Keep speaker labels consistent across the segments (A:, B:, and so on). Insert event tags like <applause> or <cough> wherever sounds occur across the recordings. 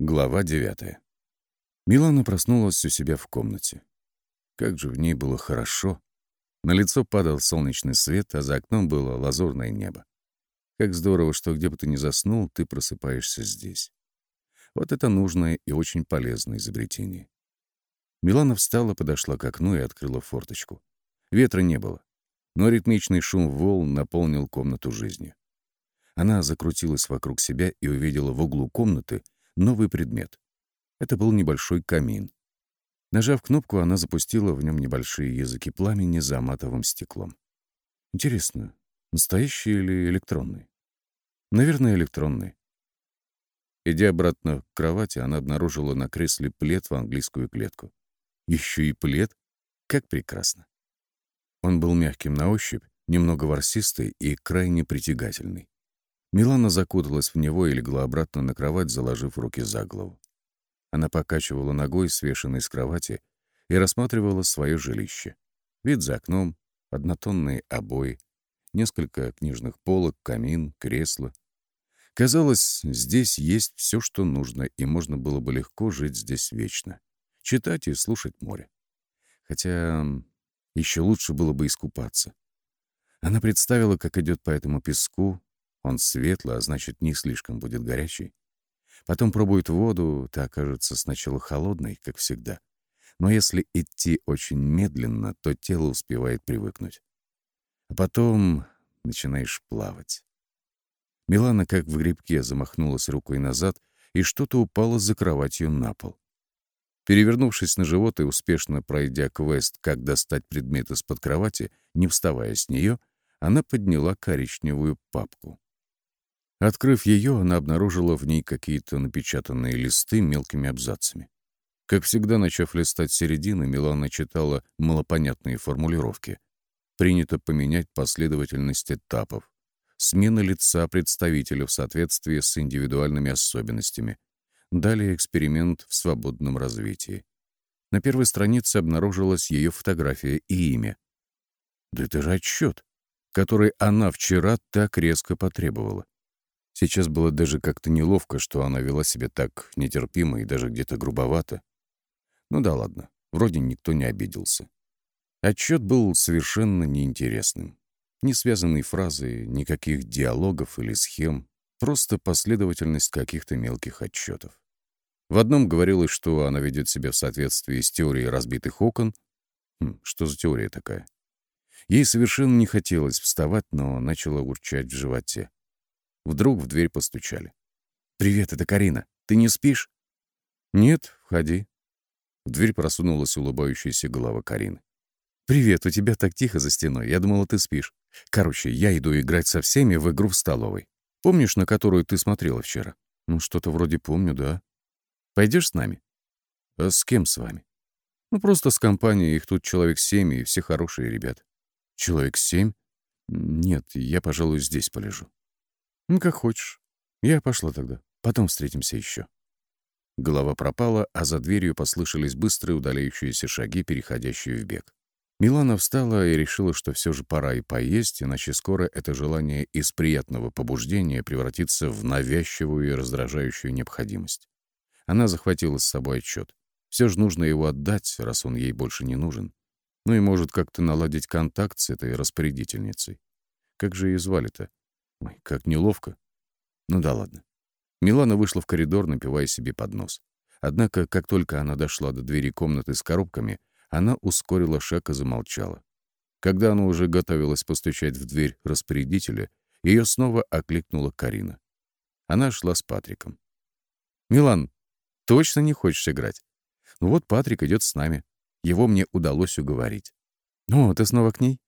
A: Глава 9. Милана проснулась у себя в комнате. Как же в ней было хорошо. На лицо падал солнечный свет, а за окном было лазурное небо. Как здорово, что где бы ты ни заснул, ты просыпаешься здесь. Вот это нужное и очень полезное изобретение. Милана встала, подошла к окну и открыла форточку. Ветра не было, но ритмичный шум волн наполнил комнату жизнью. Она закрутилась вокруг себя и увидела в углу комнаты — новый предмет. Это был небольшой камин. Нажав кнопку, она запустила в нем небольшие языки пламени за матовым стеклом. Интересно, настоящие или электронные? Наверное, электронные. Идя обратно к кровати, она обнаружила на кресле плед в английскую клетку. Еще и плед? Как прекрасно. Он был мягким на ощупь, немного ворсистый и крайне притягательный. Милана закуталась в него и легла обратно на кровать, заложив руки за голову. Она покачивала ногой, свешенной с кровати, и рассматривала свое жилище. Вид за окном, однотонные обои, несколько книжных полок, камин, кресло. Казалось, здесь есть все, что нужно, и можно было бы легко жить здесь вечно. Читать и слушать море. Хотя еще лучше было бы искупаться. Она представила, как идет по этому песку, он светлый, а значит, не слишком будет горячий. Потом пробует воду, та окажется сначала холодной, как всегда. Но если идти очень медленно, то тело успевает привыкнуть. А потом начинаешь плавать. Милана, как в грибке, замахнулась рукой назад, и что-то упало за кроватью на пол. Перевернувшись на живот и успешно пройдя квест «Как достать предмет из-под кровати», не вставая с нее, она подняла коричневую папку. Открыв ее, она обнаружила в ней какие-то напечатанные листы мелкими абзацами. Как всегда, начав листать середины, Милана читала малопонятные формулировки. Принято поменять последовательность этапов. Смена лица представителя в соответствии с индивидуальными особенностями. Далее эксперимент в свободном развитии. На первой странице обнаружилась ее фотография и имя. Да это же отчет, который она вчера так резко потребовала. Сейчас было даже как-то неловко, что она вела себя так нетерпимо и даже где-то грубовато. Ну да ладно, вроде никто не обиделся. Отчет был совершенно неинтересным. Не связанные фразы, никаких диалогов или схем, просто последовательность каких-то мелких отчетов. В одном говорилось, что она ведет себя в соответствии с теорией разбитых окон. Хм, что за теория такая? Ей совершенно не хотелось вставать, но начала урчать в животе. Вдруг в дверь постучали. «Привет, это Карина. Ты не спишь?» «Нет, входи». В дверь просунулась улыбающаяся голова Карины. «Привет, у тебя так тихо за стеной. Я думала, ты спишь. Короче, я иду играть со всеми в игру в столовой. Помнишь, на которую ты смотрела вчера? Ну, что-то вроде помню, да. Пойдешь с нами? А с кем с вами? Ну, просто с компанией. Их тут человек семь, и все хорошие ребят. Человек семь? Нет, я, пожалуй, здесь полежу. «Ну, как хочешь. Я пошла тогда. Потом встретимся еще». Голова пропала, а за дверью послышались быстрые удаляющиеся шаги, переходящие в бег. Милана встала и решила, что все же пора и поесть, иначе скоро это желание из приятного побуждения превратится в навязчивую и раздражающую необходимость. Она захватила с собой отчет. Все же нужно его отдать, раз он ей больше не нужен. Ну и может как-то наладить контакт с этой распорядительницей. Как же ее звали-то? Ой, как неловко. Ну да ладно. Милана вышла в коридор, напивая себе под нос. Однако, как только она дошла до двери комнаты с коробками, она ускорила шаг и замолчала. Когда она уже готовилась постучать в дверь распорядителя, ее снова окликнула Карина. Она шла с Патриком. «Милан, точно не хочешь играть? Ну вот Патрик идет с нами. Его мне удалось уговорить». «О, ты снова к ней?»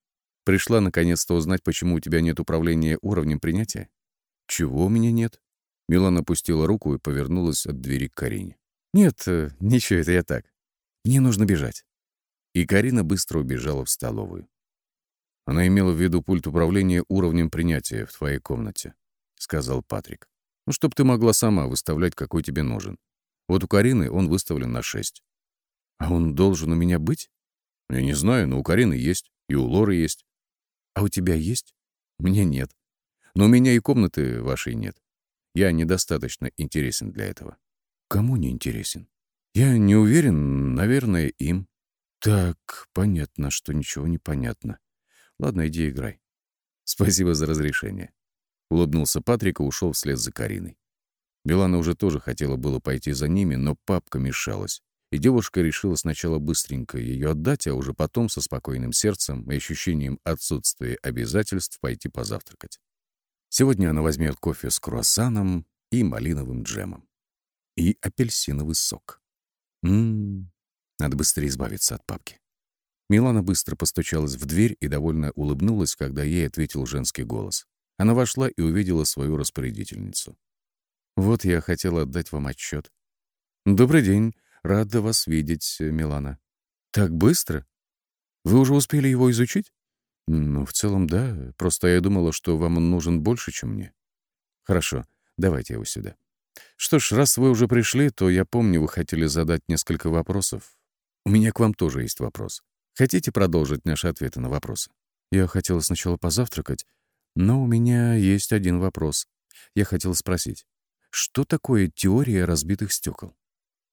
A: Пришла наконец-то узнать, почему у тебя нет управления уровнем принятия? Чего у меня нет? Милана опустила руку и повернулась от двери к Карине. Нет, э, ничего, это я так. Мне нужно бежать. И Карина быстро убежала в столовую. Она имела в виду пульт управления уровнем принятия в твоей комнате, сказал Патрик. Ну, чтоб ты могла сама выставлять, какой тебе нужен. Вот у Карины он выставлен на 6. А он должен у меня быть? Я не знаю, но у Карины есть, и у Лоры есть. А у тебя есть? Мне нет. Но у меня и комнаты вашей нет. Я недостаточно интересен для этого. Кому не интересен? Я не уверен, наверное, им. Так, понятно, что ничего не понятно. Ладно, иди играй. Спасибо за разрешение. Улыбнулся Патрик и ушел вслед за Кариной. Белана уже тоже хотела было пойти за ними, но папка мешалась. И девушка решила сначала быстренько ее отдать, а уже потом со спокойным сердцем и ощущением отсутствия обязательств пойти позавтракать. Сегодня она возьмет кофе с круассаном и малиновым джемом. И апельсиновый сок. Ммм, надо быстрее избавиться от папки. Милана быстро постучалась в дверь и довольно улыбнулась, когда ей ответил женский голос. Она вошла и увидела свою распорядительницу. «Вот я хотела отдать вам отчет. «Добрый день. Рада вас видеть, Милана». «Так быстро? Вы уже успели его изучить?» «Ну, в целом, да. Просто я думала, что вам он нужен больше, чем мне». «Хорошо. Давайте его сюда». «Что ж, раз вы уже пришли, то я помню, вы хотели задать несколько вопросов. У меня к вам тоже есть вопрос. Хотите продолжить наши ответы на вопросы?» «Я хотела сначала позавтракать, но у меня есть один вопрос. Я хотела спросить, что такое теория разбитых стекол?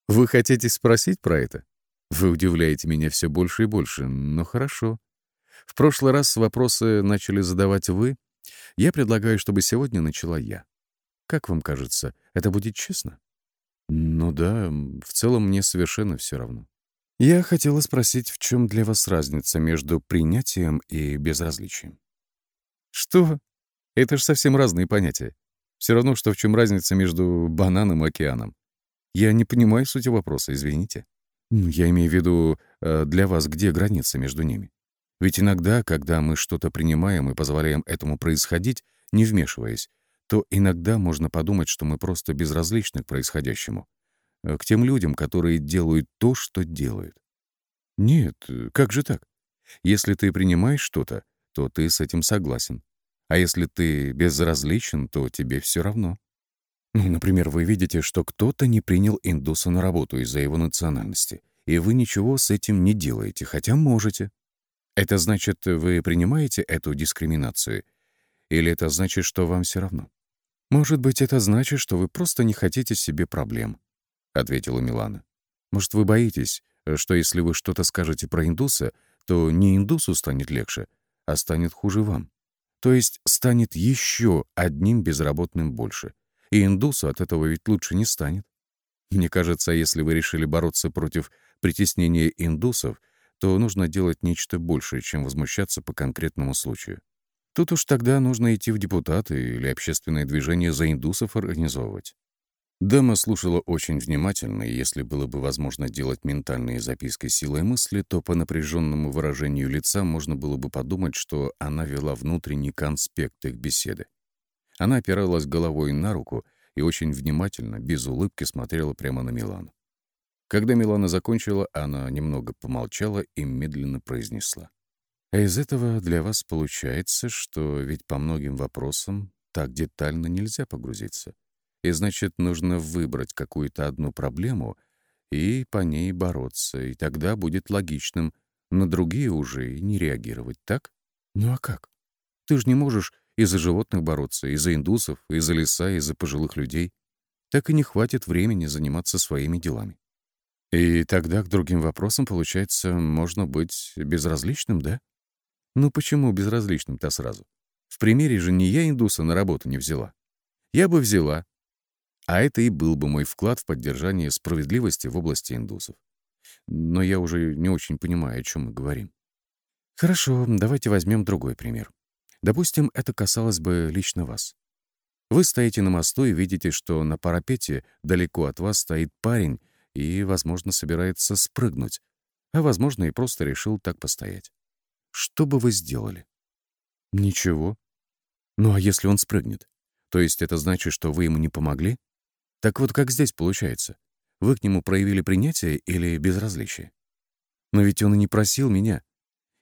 A: Вы хотите спросить про это? Вы удивляете меня все больше и больше, но хорошо. В прошлый раз вопросы начали задавать вы. Я предлагаю, чтобы сегодня начала я. Как вам кажется, это будет честно? Ну да, в целом мне совершенно все равно. Я хотела спросить, в чем для вас разница между принятием и безразличием? Что? Это же совсем разные понятия. Все равно, что в чем разница между бананом и океаном. Я не понимаю сути вопроса, извините. Я имею в виду, э, для вас где граница между ними? Ведь иногда, когда мы что-то принимаем и позволяем этому происходить, не вмешиваясь, то иногда можно подумать, что мы просто безразличны к происходящему, э, к тем людям, которые делают то, что делают. Нет, э, как же так? Если ты принимаешь что-то, то ты с этим согласен. А если ты безразличен, то тебе все равно. Ну, например, вы видите, что кто-то не принял индуса на работу из-за его национальности, и вы ничего с этим не делаете, хотя можете. Это значит, вы принимаете эту дискриминацию? Или это значит, что вам все равно? Может быть, это значит, что вы просто не хотите себе проблем, — ответила Милана. Может, вы боитесь, что если вы что-то скажете про индуса, то не индусу станет легче, а станет хуже вам. То есть станет еще одним безработным больше. И индусу от этого ведь лучше не станет. Мне кажется, если вы решили бороться против притеснения индусов, то нужно делать нечто большее, чем возмущаться по конкретному случаю. Тут уж тогда нужно идти в депутаты или общественное движение за индусов организовывать. Дама слушала очень внимательно, и если было бы возможно делать ментальные записки силой мысли, то по напряженному выражению лица можно было бы подумать, что она вела внутренний конспект их беседы. Она опиралась головой на руку и очень внимательно, без улыбки смотрела прямо на Милану. Когда Милана закончила, она немного помолчала и медленно произнесла. «А из этого для вас получается, что ведь по многим вопросам так детально нельзя погрузиться. И значит, нужно выбрать какую-то одну проблему и по ней бороться, и тогда будет логичным на другие уже и не реагировать, так? Ну а как? Ты же не можешь из-за животных бороться, из-за индусов, из-за леса, из-за пожилых людей. Так и не хватит времени заниматься своими делами. И тогда к другим вопросам, получается, можно быть безразличным, да? Ну почему безразличным-то сразу? В примере же не я индуса на работу не взяла. Я бы взяла, а это и был бы мой вклад в поддержание справедливости в области индусов. Но я уже не очень понимаю, о чем мы говорим. Хорошо, давайте возьмем другой пример. Допустим, это касалось бы лично вас. Вы стоите на мосту и видите, что на парапете далеко от вас стоит парень и, возможно, собирается спрыгнуть, а, возможно, и просто решил так постоять. Что бы вы сделали? Ничего. Ну а если он спрыгнет? То есть это значит, что вы ему не помогли? Так вот, как здесь получается? Вы к нему проявили принятие или безразличие? Но ведь он и не просил меня.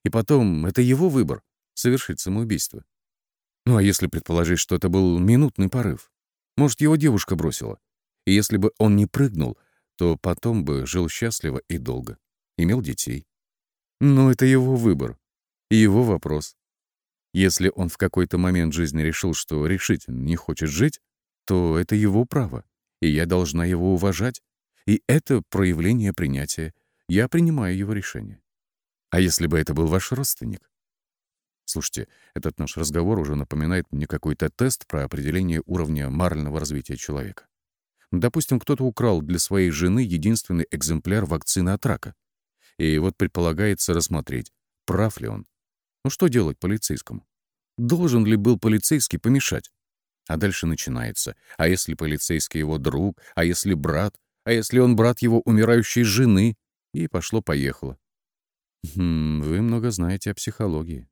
A: И потом, это его выбор — совершить самоубийство. Ну а если предположить, что это был минутный порыв? Может, его девушка бросила? И если бы он не прыгнул, то потом бы жил счастливо и долго. Имел детей. Но это его выбор. И его вопрос. Если он в какой-то момент жизни решил, что решительно не хочет жить, то это его право и я должна его уважать. И это проявление принятия. Я принимаю его решение. А если бы это был ваш родственник? Слушайте, этот наш разговор уже напоминает мне какой-то тест про определение уровня морального развития человека. Допустим, кто-то украл для своей жены единственный экземпляр вакцины от рака. И вот предполагается рассмотреть, прав ли он. Ну что делать полицейскому? Должен ли был полицейский помешать? А дальше начинается. А если полицейский его друг? А если брат? А если он брат его умирающей жены? И пошло-поехало. Хм, вы много знаете о психологии.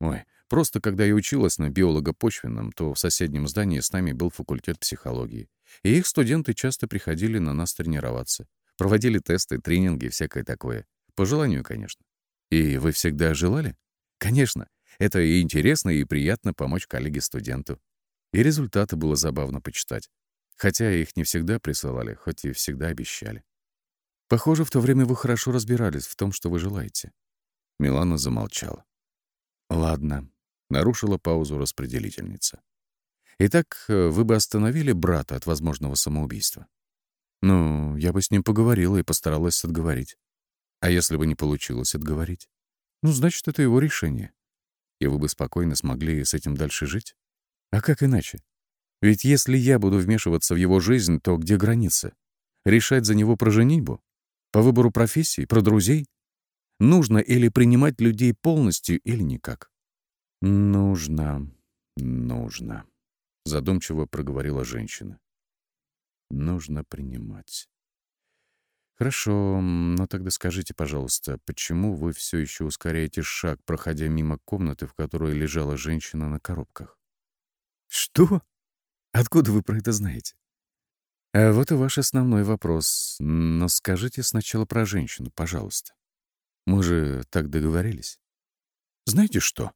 A: Ой, просто когда я училась на биолого-почвенном, то в соседнем здании с нами был факультет психологии. И их студенты часто приходили на нас тренироваться. Проводили тесты, тренинги, всякое такое. По желанию, конечно. И вы всегда желали? Конечно. Это и интересно, и приятно помочь коллеге-студенту. И результаты было забавно почитать. Хотя их не всегда присылали, хоть и всегда обещали. Похоже, в то время вы хорошо разбирались в том, что вы желаете. Милана замолчала. Ладно, нарушила паузу распределительница. Итак, э, вы бы остановили брата от возможного самоубийства? Ну, я бы с ним поговорила и постаралась отговорить. А если бы не получилось отговорить? Ну, значит, это его решение. И вы бы спокойно смогли с этим дальше жить? А как иначе? Ведь если я буду вмешиваться в его жизнь, то где граница? Решать за него про женитьбу? По выбору профессии? Про друзей? Нужно или принимать людей полностью, или никак? Нужно, нужно, задумчиво проговорила женщина. Нужно принимать. Хорошо, но тогда скажите, пожалуйста, почему вы все еще ускоряете шаг, проходя мимо комнаты, в которой лежала женщина на коробках? Что? Откуда вы про это знаете? А вот и ваш основной вопрос. Но скажите сначала про женщину, пожалуйста. Мы же так договорились. Знаете что?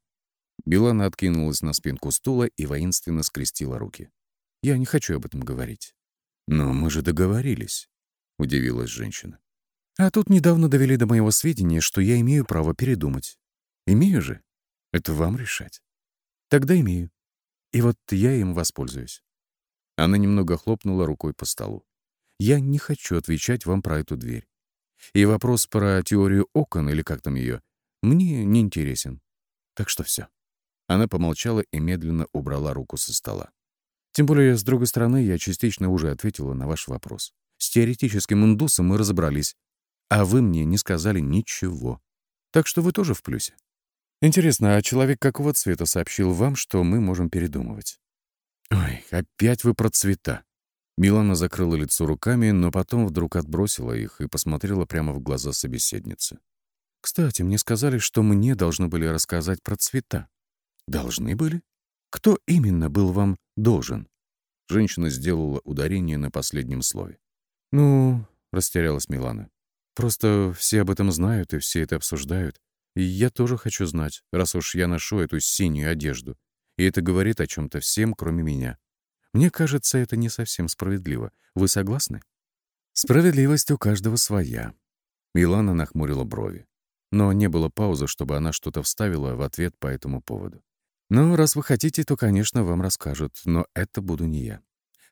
A: Билана откинулась на спинку стула и воинственно скрестила руки. Я не хочу об этом говорить. Но мы же договорились, удивилась женщина. А тут недавно довели до моего сведения, что я имею право передумать. Имею же? Это вам решать. Тогда имею. И вот я им воспользуюсь. Она немного хлопнула рукой по столу. Я не хочу отвечать вам про эту дверь. И вопрос про теорию окон, или как там ее, мне не интересен. Так что все. Она помолчала и медленно убрала руку со стола. Тем более, с другой стороны, я частично уже ответила на ваш вопрос. С теоретическим индусом мы разобрались, а вы мне не сказали ничего. Так что вы тоже в плюсе. Интересно, а человек какого цвета сообщил вам, что мы можем передумывать? Ой, опять вы про цвета. Милана закрыла лицо руками, но потом вдруг отбросила их и посмотрела прямо в глаза собеседницы. «Кстати, мне сказали, что мне должны были рассказать про цвета». «Должны были? Кто именно был вам должен?» Женщина сделала ударение на последнем слове. «Ну...» — растерялась Милана. «Просто все об этом знают и все это обсуждают. И я тоже хочу знать, раз уж я ношу эту синюю одежду. И это говорит о чем то всем, кроме меня. Мне кажется, это не совсем справедливо. Вы согласны? Справедливость у каждого своя. Милана нахмурила брови. Но не было паузы, чтобы она что-то вставила в ответ по этому поводу. «Ну, раз вы хотите, то, конечно, вам расскажут, но это буду не я.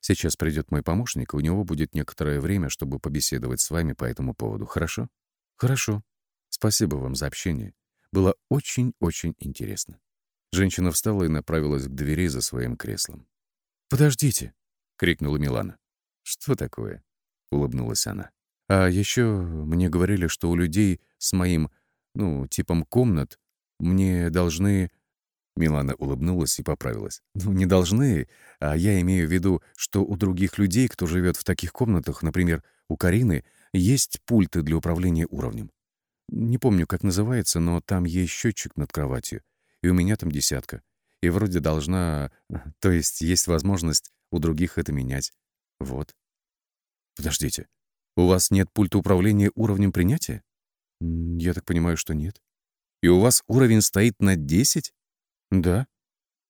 A: Сейчас придет мой помощник, и у него будет некоторое время, чтобы побеседовать с вами по этому поводу. Хорошо?» «Хорошо», Спасибо вам за общение. Было очень-очень интересно. Женщина встала и направилась к двери за своим креслом. «Подождите!» — крикнула Милана. «Что такое?» — улыбнулась она. «А еще мне говорили, что у людей с моим, ну, типом комнат мне должны...» Милана улыбнулась и поправилась. «Ну, не должны, а я имею в виду, что у других людей, кто живет в таких комнатах, например, у Карины, есть пульты для управления уровнем. Не помню, как называется, но там есть счетчик над кроватью. И у меня там десятка. И вроде должна... <laughs> То есть есть возможность у других это менять. Вот. Подождите. У вас нет пульта управления уровнем принятия? Я так понимаю, что нет. И у вас уровень стоит на 10? Да.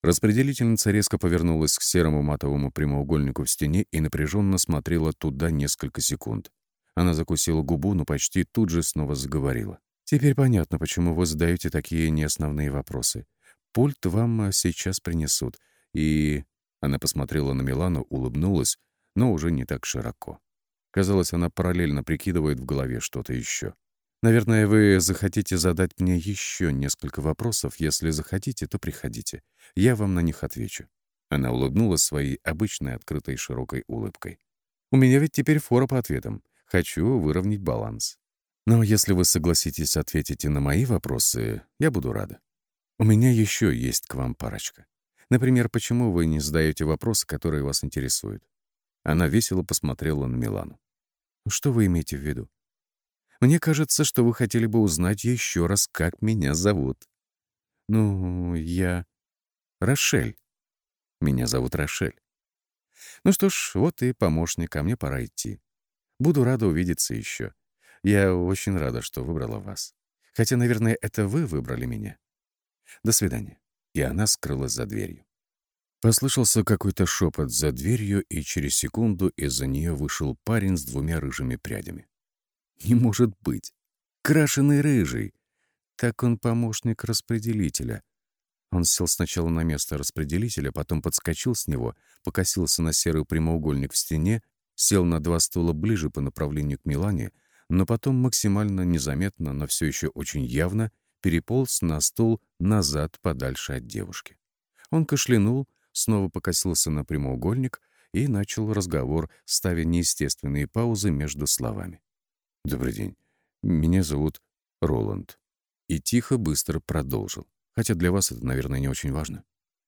A: Распределительница резко повернулась к серому матовому прямоугольнику в стене и напряженно смотрела туда несколько секунд. Она закусила губу, но почти тут же снова заговорила. «Теперь понятно, почему вы задаете такие неосновные вопросы. Пульт вам э, сейчас принесут, и...» Она посмотрела на Милану, улыбнулась, но уже не так широко. Казалось, она параллельно прикидывает в голове что-то еще. «Наверное, вы захотите задать мне еще несколько вопросов. Если захотите, то приходите. Я вам на них отвечу». Она улыбнулась своей обычной открытой широкой улыбкой. «У меня ведь теперь фора по ответам. Хочу выровнять баланс. Но если вы согласитесь ответить на мои вопросы, я буду рада. У меня еще есть к вам парочка. Например, почему вы не задаете вопросы, которые вас интересуют? Она весело посмотрела на Милану. Что вы имеете в виду? Мне кажется, что вы хотели бы узнать еще раз, как меня зовут. Ну, я... Рошель. Меня зовут Рошель. Ну что ж, вот и помощник, а мне пора идти. Буду рада увидеться еще. Я очень рада, что выбрала вас. Хотя, наверное, это вы выбрали меня. До свидания. И она скрылась за дверью. Послышался какой-то шепот за дверью, и через секунду из-за нее вышел парень с двумя рыжими прядями. Не может быть. Крашеный рыжий. Так он помощник распределителя. Он сел сначала на место распределителя, потом подскочил с него, покосился на серый прямоугольник в стене, сел на два стула ближе по направлению к Милане, но потом максимально незаметно, но все еще очень явно переполз на стул назад подальше от девушки. Он кашлянул, снова покосился на прямоугольник и начал разговор, ставя неестественные паузы между словами. «Добрый день. Меня зовут Роланд». И тихо, быстро продолжил. Хотя для вас это, наверное, не очень важно.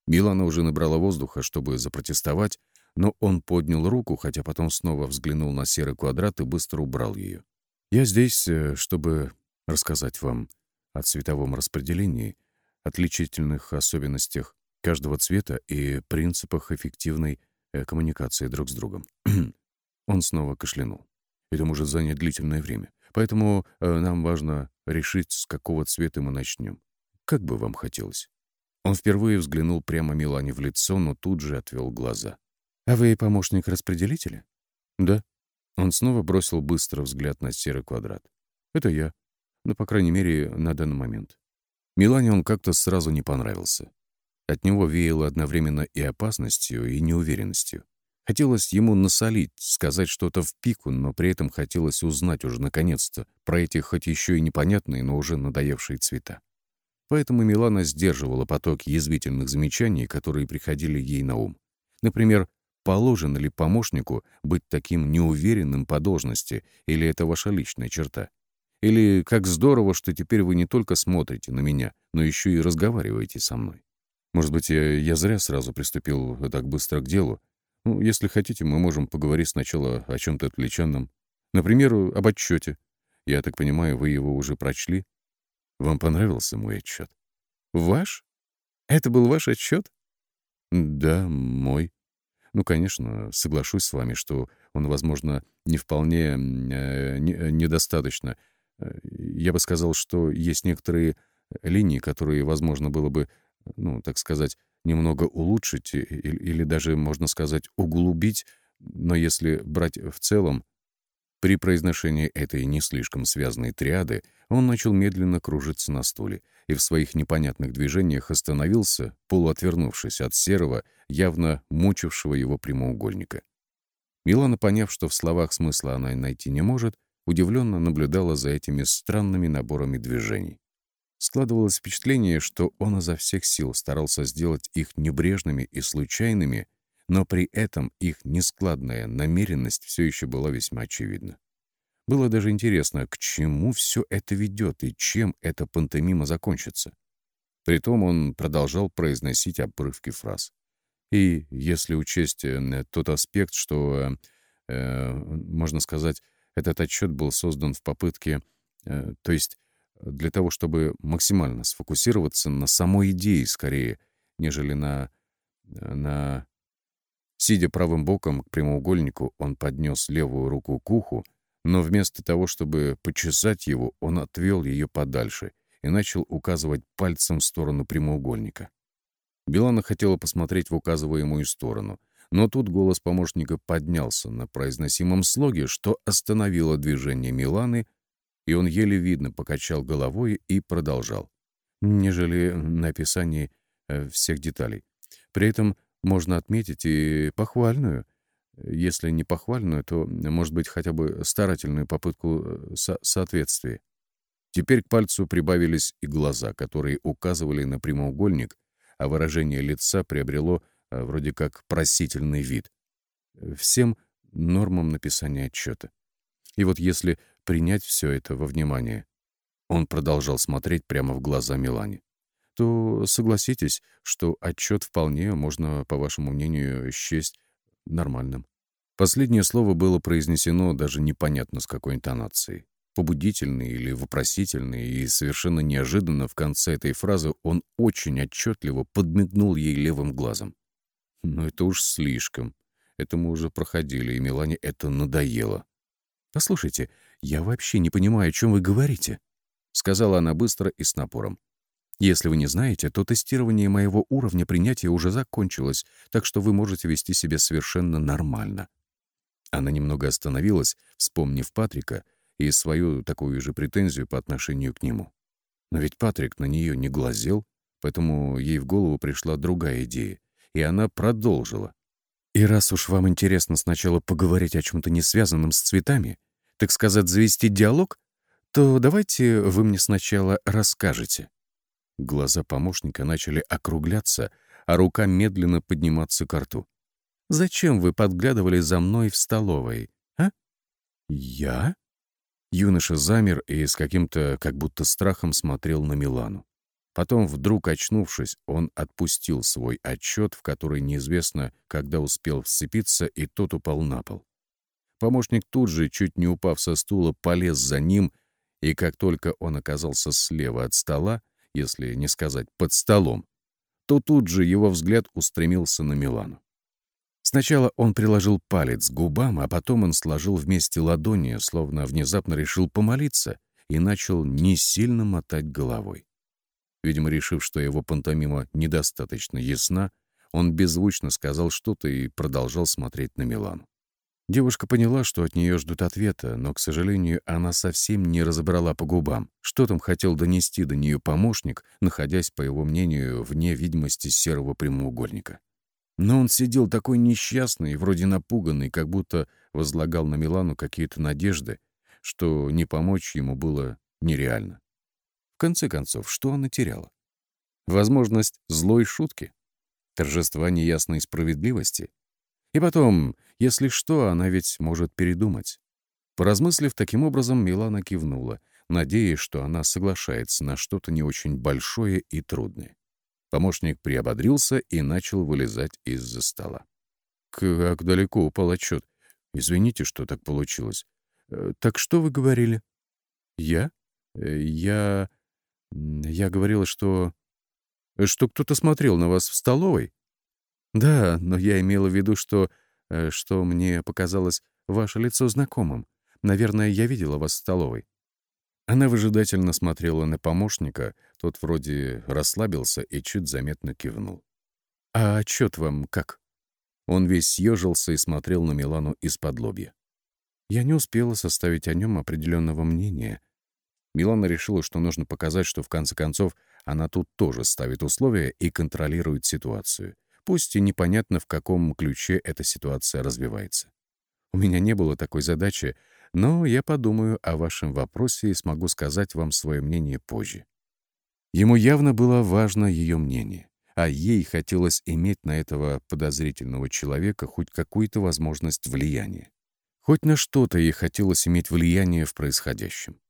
A: Милана уже набрала воздуха, чтобы запротестовать, но он поднял руку, хотя потом снова взглянул на серый квадрат и быстро убрал ее. Я здесь, э, чтобы рассказать вам о цветовом распределении, отличительных особенностях каждого цвета и принципах эффективной э, коммуникации друг с другом. <clears throat> Он снова кашлянул. Это может занять длительное время. Поэтому э, нам важно решить, с какого цвета мы начнем. Как бы вам хотелось? Он впервые взглянул прямо Милане в лицо, но тут же отвел глаза. «А вы помощник распределителя?» «Да», он снова бросил быстро взгляд на серый квадрат. «Это я. Ну, по крайней мере, на данный момент». Милане он как-то сразу не понравился. От него веяло одновременно и опасностью, и неуверенностью. Хотелось ему насолить, сказать что-то в пику, но при этом хотелось узнать уже наконец-то про эти хоть еще и непонятные, но уже надоевшие цвета. Поэтому Милана сдерживала поток язвительных замечаний, которые приходили ей на ум. Например, Положено ли помощнику быть таким неуверенным по должности, или это ваша личная черта? Или как здорово, что теперь вы не только смотрите на меня, но еще и разговариваете со мной? Может быть, я, я зря сразу приступил так быстро к делу? Ну, если хотите, мы можем поговорить сначала о чем-то отвлеченном. Например, об отчете. Я так понимаю, вы его уже прочли? Вам понравился мой отчет? Ваш? Это был ваш отчет? Да, мой. Ну, конечно, соглашусь с вами, что он, возможно, не вполне э, э, недостаточно. Э, я бы сказал, что есть некоторые линии, которые, возможно, было бы, ну, так сказать, немного улучшить или, или даже, можно сказать, углубить, но если брать в целом, при произношении этой не слишком связанной триады он начал медленно кружиться на стуле и в своих непонятных движениях остановился, полуотвернувшись от серого, явно мучившего его прямоугольника. Милана, поняв, что в словах смысла она найти не может, удивленно наблюдала за этими странными наборами движений. Складывалось впечатление, что он изо всех сил старался сделать их небрежными и случайными, но при этом их нескладная намеренность все еще была весьма очевидна. Было даже интересно, к чему все это ведет и чем эта пантомима закончится. Притом он продолжал произносить обрывки фраз. И если учесть э, тот аспект, что, э, э, можно сказать, этот отчет был создан в попытке, э, то есть для того, чтобы максимально сфокусироваться на самой идее скорее, нежели на, э, на Сидя правым боком к прямоугольнику, он поднес левую руку к уху, но вместо того, чтобы почесать его, он отвел ее подальше и начал указывать пальцем в сторону прямоугольника. Билана хотела посмотреть в указываемую сторону, но тут голос помощника поднялся на произносимом слоге, что остановило движение Миланы, и он еле видно покачал головой и продолжал, нежели на описании э, всех деталей. При этом можно отметить и похвальную, Если не похвальную, то, может быть, хотя бы старательную попытку э, со соответствия. Теперь к пальцу прибавились и глаза, которые указывали на прямоугольник, а выражение лица приобрело вроде как просительный вид. Всем нормам написания отчета. И вот если принять все это во внимание, он продолжал смотреть прямо в глаза Милане, то согласитесь, что отчет вполне можно, по вашему мнению, счесть нормальным. Последнее слово было произнесено даже непонятно с какой интонацией. Побудительный или вопросительный, и совершенно неожиданно в конце этой фразы он очень отчетливо подмигнул ей левым глазом. Но это уж слишком. Это мы уже проходили, и Милане это надоело. «Послушайте, я вообще не понимаю, о чем вы говорите», — сказала она быстро и с напором. «Если вы не знаете, то тестирование моего уровня принятия уже закончилось, так что вы можете вести себя совершенно нормально». Она немного остановилась, вспомнив Патрика и свою такую же претензию по отношению к нему. Но ведь Патрик на нее не глазел, поэтому ей в голову пришла другая идея, и она продолжила. И раз уж вам интересно сначала поговорить о чем-то не связанном с цветами, так сказать, завести диалог, то давайте вы мне сначала расскажете. Глаза помощника начали округляться, а рука медленно подниматься к рту. «Зачем вы подглядывали за мной в столовой, а?» «Я?» Юноша замер и с каким-то как будто страхом смотрел на Милану. Потом, вдруг очнувшись, он отпустил свой отчет, в который неизвестно, когда успел вцепиться, и тот упал на пол. Помощник тут же, чуть не упав со стула, полез за ним, и как только он оказался слева от стола, если не сказать под столом, то тут же его взгляд устремился на Милану. Сначала он приложил палец к губам, а потом он сложил вместе ладони, словно внезапно решил помолиться, и начал не сильно мотать головой. Видимо, решив, что его пантомима недостаточно ясна, он беззвучно сказал что-то и продолжал смотреть на Милану. Девушка поняла, что от нее ждут ответа, но, к сожалению, она совсем не разобрала по губам, что там хотел донести до нее помощник, находясь, по его мнению, вне видимости серого прямоугольника. Но он сидел такой несчастный, вроде напуганный, как будто возлагал на Милану какие-то надежды, что не помочь ему было нереально конце концов, что она теряла? Возможность злой шутки? Торжества неясной справедливости? И потом, если что, она ведь может передумать. Поразмыслив таким образом, Милана кивнула, надеясь, что она соглашается на что-то не очень большое и трудное. Помощник приободрился и начал вылезать из-за стола. «Как далеко упал отчет? Извините, что так получилось. Э, так что вы говорили?» «Я? Э, я...» Я говорила, что... Что кто-то смотрел на вас в столовой? Да, но я имела в виду, что... Э, что мне показалось ваше лицо знакомым. Наверное, я видела вас в столовой. Она выжидательно смотрела на помощника, тот вроде расслабился и чуть заметно кивнул. «А отчет вам как?» Он весь съежился и смотрел на Милану из-под лобья. Я не успела составить о нем определенного мнения — Милана решила, что нужно показать, что в конце концов она тут тоже ставит условия и контролирует ситуацию. Пусть и непонятно, в каком ключе эта ситуация развивается. У меня не было такой задачи, но я подумаю о вашем вопросе и смогу сказать вам свое мнение позже. Ему явно было важно ее мнение, а ей хотелось иметь на этого подозрительного человека хоть какую-то возможность влияния. Хоть на что-то ей хотелось иметь влияние в происходящем.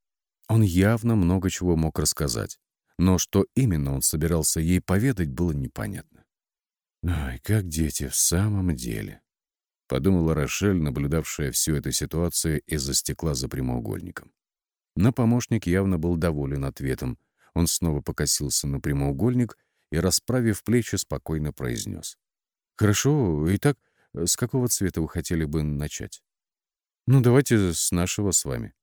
A: Он явно много чего мог рассказать, но что именно он собирался ей поведать, было непонятно. «Ай, как дети в самом деле», — подумала Рошель, наблюдавшая всю эту ситуацию из-за стекла за прямоугольником. Но помощник явно был доволен ответом. Он снова покосился на прямоугольник и, расправив плечи, спокойно произнес. «Хорошо, итак, с какого цвета вы хотели бы начать?» «Ну, давайте с нашего с вами»,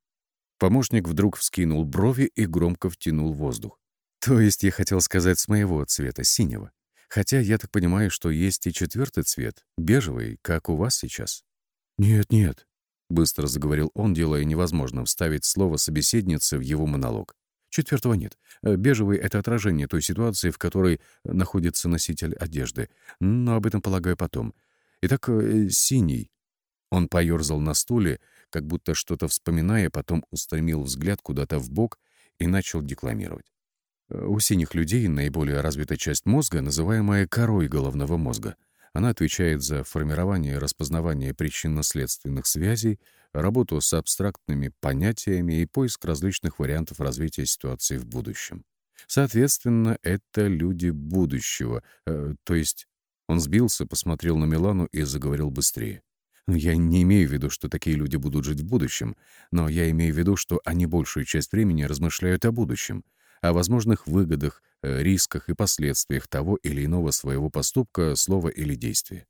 A: Помощник вдруг вскинул брови и громко втянул воздух. То есть я хотел сказать с моего цвета, синего. Хотя я так понимаю, что есть и четвертый цвет, бежевый, как у вас сейчас. «Нет-нет», — быстро заговорил он, делая невозможным вставить слово собеседницы в его монолог. Четвертого нет. Э, бежевый — это отражение той ситуации, в которой находится носитель одежды. Но об этом полагаю потом. Итак, э, синий. Он поерзал на стуле, как будто что-то вспоминая, потом устремил взгляд куда-то в бок и начал декламировать. У синих людей наиболее развита часть мозга, называемая корой головного мозга. Она отвечает за формирование и распознавание причинно-следственных связей, работу с абстрактными понятиями и поиск различных вариантов развития ситуации в будущем. Соответственно, это люди будущего, э, то есть он сбился, посмотрел на Милану и заговорил быстрее. Я не имею в виду, что такие люди будут жить в будущем, но я имею в виду, что они большую часть времени размышляют о будущем, о возможных выгодах, э, рисках и последствиях того или иного своего поступка, слова или действия.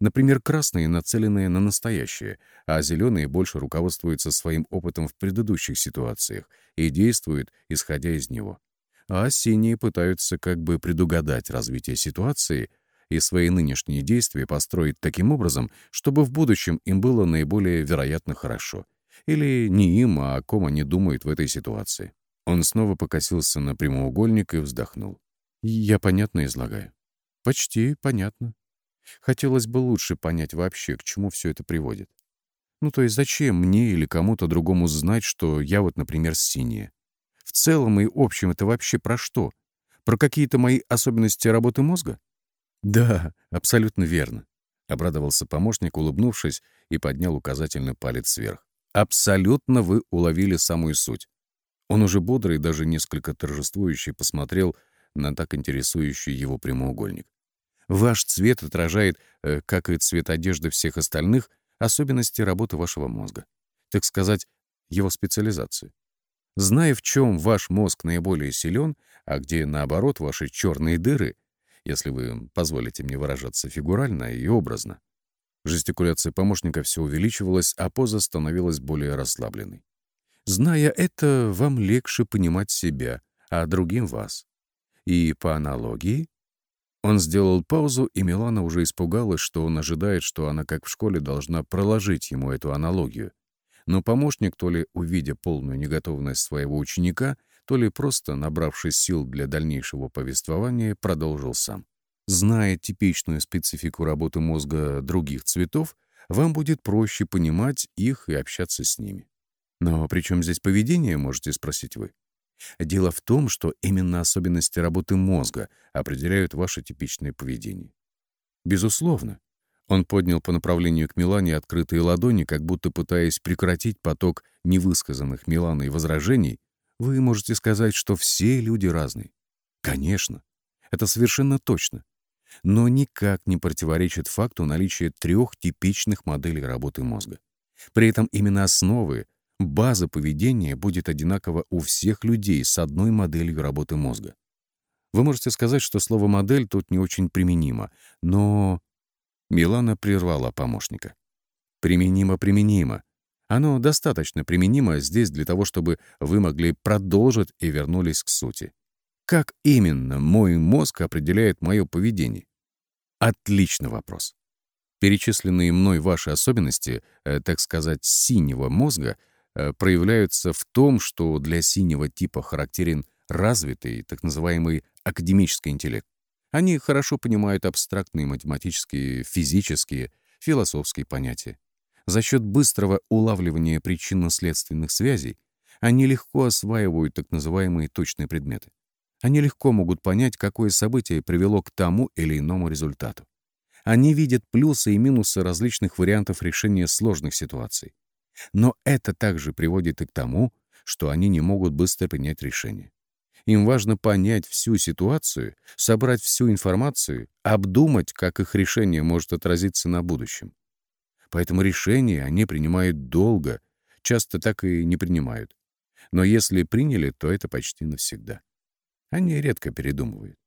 A: Например, красные нацеленные на настоящее, а зеленые больше руководствуются своим опытом в предыдущих ситуациях и действуют, исходя из него. А синие пытаются как бы предугадать развитие ситуации и свои нынешние действия построить таким образом, чтобы в будущем им было наиболее вероятно хорошо. Или не им, а о ком они думают в этой ситуации. Он снова покосился на прямоугольник и вздохнул. «Я понятно излагаю». «Почти понятно. Хотелось бы лучше понять вообще, к чему все это приводит. Ну, то есть зачем мне или кому-то другому знать, что я вот, например, синяя? В целом и общем это вообще про что? Про какие-то мои особенности работы мозга? Да, абсолютно верно. Обрадовался помощник, улыбнувшись, и поднял указательный палец вверх. Абсолютно вы уловили самую суть. Он уже бодрый, даже несколько торжествующий посмотрел на так интересующий его прямоугольник. Ваш цвет отражает, э, как и цвет одежды всех остальных, особенности работы вашего мозга. Так сказать, его специализацию. Зная, в чем ваш мозг наиболее силен, а где, наоборот, ваши черные дыры, если вы позволите мне выражаться фигурально и образно, жестикуляция помощника все увеличивалась, а поза становилась более расслабленной. Зная это, вам легче понимать себя, а другим — вас. И по аналогии... Он сделал паузу, и Милана уже испугалась, что он ожидает, что она, как в школе, должна проложить ему эту аналогию. Но помощник, то ли увидя полную неготовность своего ученика, то ли просто, набравшись сил для дальнейшего повествования, продолжил сам. Зная типичную специфику работы мозга других цветов, вам будет проще понимать их и общаться с ними. Но при чем здесь поведение, можете спросить вы? Дело в том, что именно особенности работы мозга определяют ваше типичное поведение. Безусловно. Он поднял по направлению к Милане открытые ладони, как будто пытаясь прекратить поток невысказанных Миланой возражений. Вы можете сказать, что все люди разные. Конечно, это совершенно точно. Но никак не противоречит факту наличия трех типичных моделей работы мозга. При этом именно основы База поведения будет одинакова у всех людей с одной моделью работы мозга. Вы можете сказать, что слово «модель» тут не очень применимо, но... Милана прервала помощника. «Применимо, применимо. Оно достаточно применимо здесь для того, чтобы вы могли продолжить и вернулись к сути. Как именно мой мозг определяет мое поведение? Отличный вопрос. Перечисленные мной ваши особенности, э, так сказать, синего мозга — Э, проявляются в том, что для синего типа характерен развитый, так называемый академический интеллект. Они хорошо понимают абстрактные математические, физические, философские понятия. За счет быстрого улавливания причинно-следственных связей они легко осваивают так называемые точные предметы. Они легко могут понять, какое событие привело к тому или иному результату. Они видят плюсы и минусы различных вариантов решения сложных ситуаций. Но это также приводит и к тому, что они не могут быстро принять решение. Им важно понять всю ситуацию, собрать всю информацию, обдумать, как их решение может отразиться на будущем. Поэтому решения они принимают долго, часто так и не принимают. Но если приняли, то это почти навсегда. Они редко передумывают.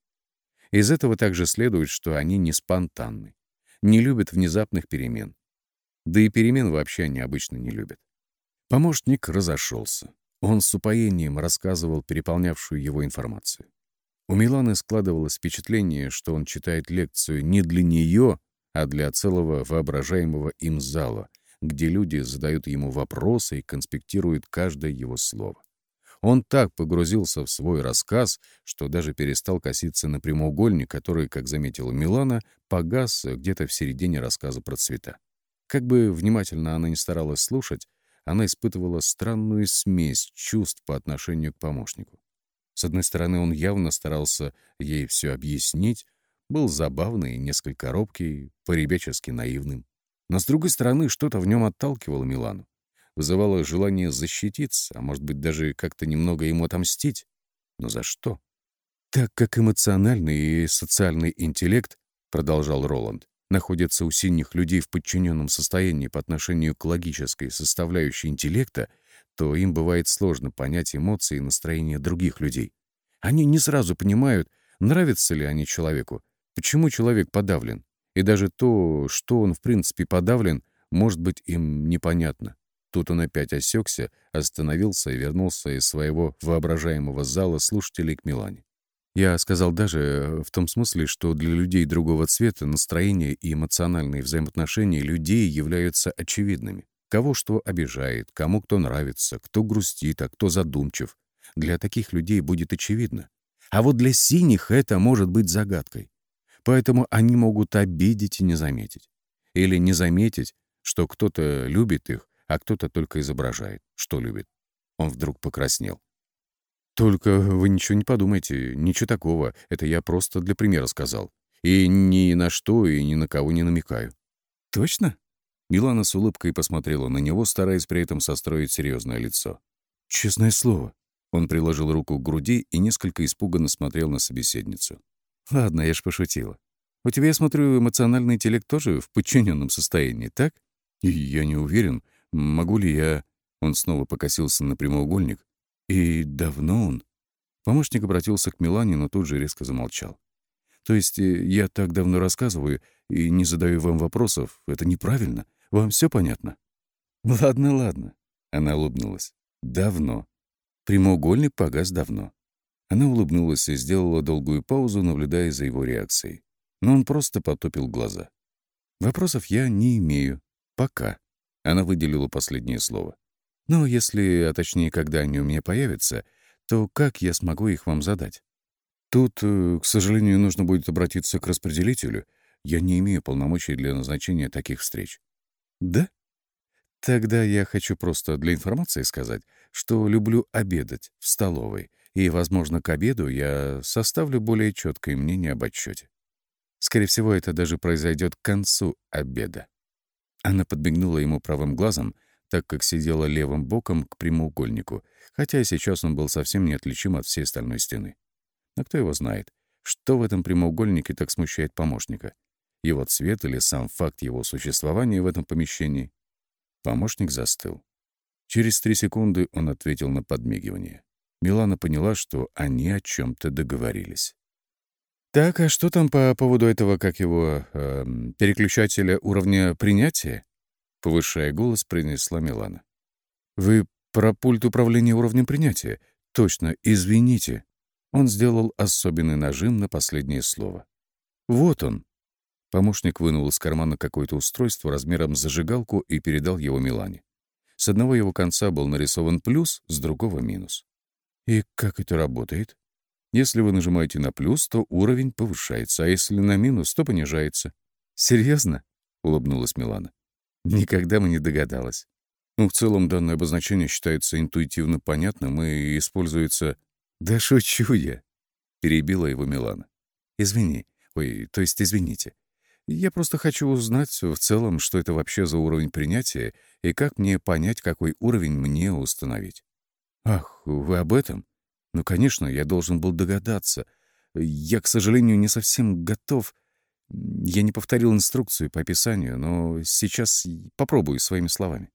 A: Из этого также следует, что они не спонтанны, не любят внезапных перемен, да и перемен вообще они обычно не любят. Помощник разошелся. Он с упоением рассказывал переполнявшую его информацию. У Миланы складывалось впечатление, что он читает лекцию не для нее, а для целого воображаемого им зала, где люди задают ему вопросы и конспектируют каждое его слово. Он так погрузился в свой рассказ, что даже перестал коситься на прямоугольник, который, как заметила Милана, погас где-то в середине рассказа про цвета. Как бы внимательно она ни старалась слушать, она испытывала странную смесь чувств по отношению к помощнику. С одной стороны, он явно старался ей все объяснить, был забавный, несколько робкий, по-ребячески наивным. Но с другой стороны, что-то в нем отталкивало Милану. Вызывало желание защититься, а может быть, даже как-то немного ему отомстить. Но за что? Так как эмоциональный и социальный интеллект, продолжал Роланд, находятся у синих людей в подчиненном состоянии по отношению к логической составляющей интеллекта, то им бывает сложно понять эмоции и настроения других людей. Они не сразу понимают, нравятся ли они человеку, почему человек подавлен. И даже то, что он в принципе подавлен, может быть им непонятно. Тут он опять осекся, остановился и вернулся из своего воображаемого зала слушателей к Милане. Я сказал даже э, в том смысле, что для людей другого цвета настроение и эмоциональные взаимоотношения людей являются очевидными. Кого что обижает, кому кто нравится, кто грустит, а кто задумчив. Для таких людей будет очевидно. А вот для синих это может быть загадкой. Поэтому они могут обидеть и не заметить. Или не заметить, что кто-то любит их, а кто-то только изображает, что любит. Он вдруг покраснел. Только вы ничего не подумайте, ничего такого. Это я просто для примера сказал. И ни на что и ни на кого не намекаю. Точно? Милана с улыбкой посмотрела на него, стараясь при этом состроить серьезное лицо. Честное слово. Он приложил руку к груди и несколько испуганно смотрел на собеседницу. Ладно, я ж пошутила. У тебя, я смотрю, эмоциональный интеллект тоже в подчиненном состоянии, так? И я не уверен, могу ли я... Он снова покосился на прямоугольник, «И давно он?» Помощник обратился к Милане, но тут же резко замолчал. «То есть э, я так давно рассказываю и не задаю вам вопросов. Это неправильно. Вам все понятно?» «Ладно, ладно», — она улыбнулась. «Давно. Прямоугольник погас давно». Она улыбнулась и сделала долгую паузу, наблюдая за его реакцией. Но он просто потопил глаза. «Вопросов я не имею. Пока». Она выделила последнее слово. Но если, а точнее, когда они у меня появятся, то как я смогу их вам задать? Тут, э, к сожалению, нужно будет обратиться к распределителю. Я не имею полномочий для назначения таких встреч. Да? Тогда я хочу просто для информации сказать, что люблю обедать в столовой, и, возможно, к обеду я составлю более четкое мнение об отчете. Скорее всего, это даже произойдет к концу обеда. Она подбегнула ему правым глазом, так как сидела левым боком к прямоугольнику, хотя сейчас он был совсем неотличим от всей остальной стены. Но кто его знает, что в этом прямоугольнике так смущает помощника? Его цвет или сам факт его существования в этом помещении? Помощник застыл. Через три секунды он ответил на подмигивание. Милана поняла, что они о чем то договорились. «Так, а что там по поводу этого, как его, э, переключателя уровня принятия?» — повышая голос, принесла Милана. «Вы про пульт управления уровнем принятия? Точно, извините». Он сделал особенный нажим на последнее слово. «Вот он». Помощник вынул из кармана какое-то устройство размером с зажигалку и передал его Милане. С одного его конца был нарисован плюс, с другого — минус. «И как это работает?» Если вы нажимаете на плюс, то уровень повышается, а если на минус, то понижается. «Серьезно?» — улыбнулась Милана. Никогда бы не догадалась. Ну, в целом, данное обозначение считается интуитивно понятным и используется... «Да шучу я», — перебила его Милана. «Извини. Ой, то есть извините. Я просто хочу узнать в целом, что это вообще за уровень принятия и как мне понять, какой уровень мне установить». «Ах, вы об этом? Ну, конечно, я должен был догадаться. Я, к сожалению, не совсем готов...» Я не повторил инструкцию по описанию, но сейчас попробую своими словами.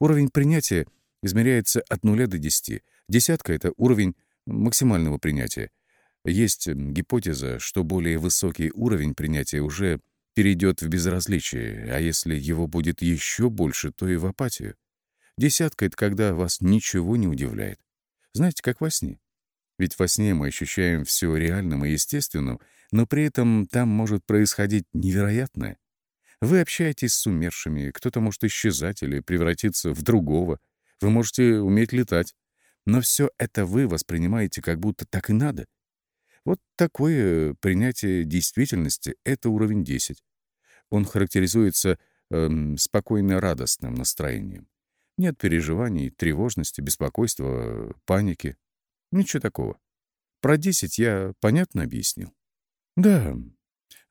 A: Уровень принятия измеряется от 0 до 10. Десятка — это уровень максимального принятия. Есть гипотеза, что более высокий уровень принятия уже перейдет в безразличие, а если его будет еще больше, то и в апатию. Десятка — это когда вас ничего не удивляет. Знаете, как во сне. Ведь во сне мы ощущаем все реальным и естественным, но при этом там может происходить невероятное. Вы общаетесь с умершими, кто-то может исчезать или превратиться в другого. Вы можете уметь летать. Но все это вы воспринимаете как будто так и надо. Вот такое принятие действительности — это уровень 10. Он характеризуется эм, спокойно радостным настроением. Нет переживаний, тревожности, беспокойства, паники. Ничего такого. Про 10 я понятно объяснил? Да.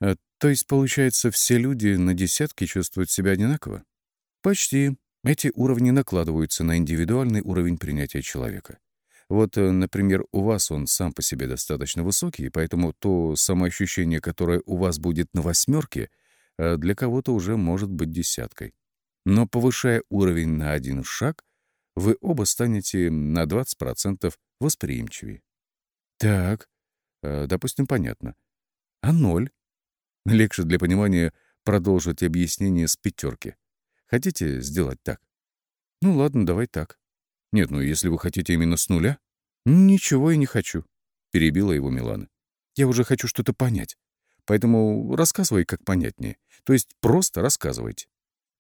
A: А, то есть, получается, все люди на десятке чувствуют себя одинаково? Почти. Эти уровни накладываются на индивидуальный уровень принятия человека. Вот, э, например, у вас он сам по себе достаточно высокий, поэтому то самоощущение, которое у вас будет на восьмерке, э, для кого-то уже может быть десяткой. Но повышая уровень на один шаг, вы оба станете на 20% восприимчивее. Так, э, допустим, понятно. А ноль? Легче для понимания продолжить объяснение с пятерки. Хотите сделать так? Ну ладно, давай так. Нет, ну если вы хотите именно с нуля... Ничего я не хочу, перебила его Милана. Я уже хочу что-то понять. Поэтому рассказывай как понятнее. То есть просто рассказывайте.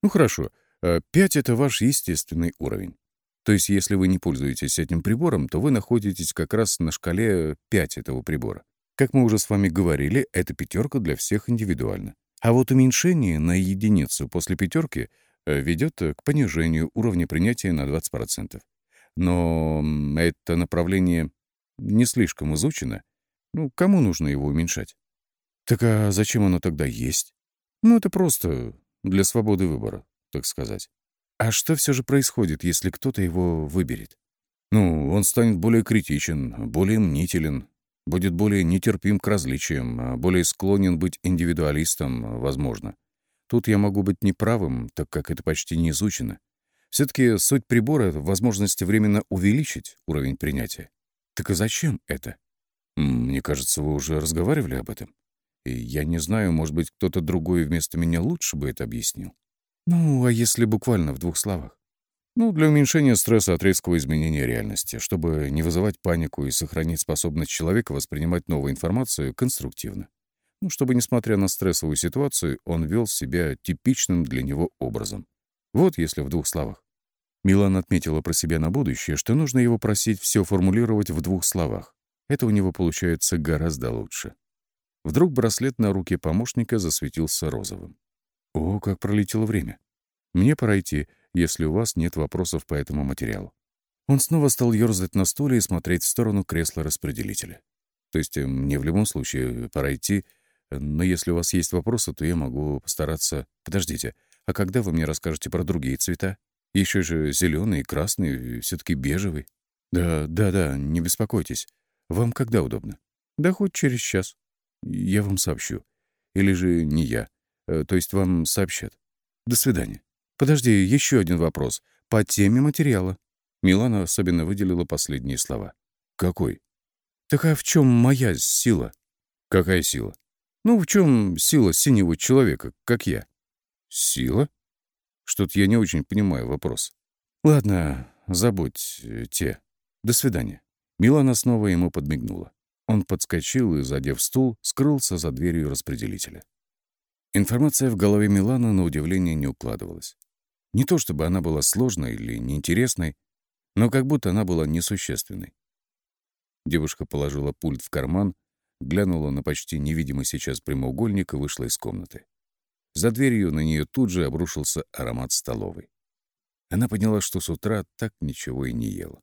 A: Ну хорошо, э, пять — это ваш естественный уровень. То есть если вы не пользуетесь этим прибором, то вы находитесь как раз на шкале 5 этого прибора. Как мы уже с вами говорили, эта пятерка для всех индивидуальна. А вот уменьшение на единицу после пятерки э, ведет к понижению уровня принятия на 20%. Но это направление не слишком изучено. Ну, кому нужно его уменьшать? Так а зачем оно тогда есть? Ну, это просто для свободы выбора, так сказать. А что все же происходит, если кто-то его выберет? Ну, он станет более критичен, более мнителен, будет более нетерпим к различиям, более склонен быть индивидуалистом, возможно. Тут я могу быть неправым, так как это почти не изучено. Все-таки суть прибора — возможность временно увеличить уровень принятия. Так и зачем это? Мне кажется, вы уже разговаривали об этом. И я не знаю, может быть, кто-то другой вместо меня лучше бы это объяснил. Ну, а если буквально в двух словах? Ну, для уменьшения стресса от резкого изменения реальности, чтобы не вызывать панику и сохранить способность человека воспринимать новую информацию конструктивно. Ну, чтобы, несмотря на стрессовую ситуацию, он вел себя типичным для него образом. Вот если в двух словах. Милан отметила про себя на будущее, что нужно его просить все формулировать в двух словах. Это у него получается гораздо лучше. Вдруг браслет на руке помощника засветился розовым. О, как пролетело время. Мне пора идти, если у вас нет вопросов по этому материалу. Он снова стал ерзать на стуле и смотреть в сторону кресла распределителя. То есть э, мне в любом случае пора идти, но если у вас есть вопросы, то я могу постараться... Подождите, а когда вы мне расскажете про другие цвета? Еще же зеленый, красный, все таки бежевый. Да, да, да, не беспокойтесь. Вам когда удобно? Да хоть через час. Я вам сообщу. Или же не я. Э, то есть вам сообщат. До свидания. Подожди, еще один вопрос. По теме материала. Милана особенно выделила последние слова. Какой? Так а в чем моя сила? Какая сила? Ну, в чем сила синего человека, как я? Сила? Что-то я не очень понимаю вопрос. Ладно, забудь э, те. До свидания. Милана снова ему подмигнула. Он подскочил и, задев стул, скрылся за дверью распределителя. Информация в голове Милана на удивление не укладывалась. Не то чтобы она была сложной или неинтересной, но как будто она была несущественной. Девушка положила пульт в карман, глянула на почти невидимый сейчас прямоугольник и вышла из комнаты. За дверью на нее тут же обрушился аромат столовой. Она поняла, что с утра так ничего и не ела.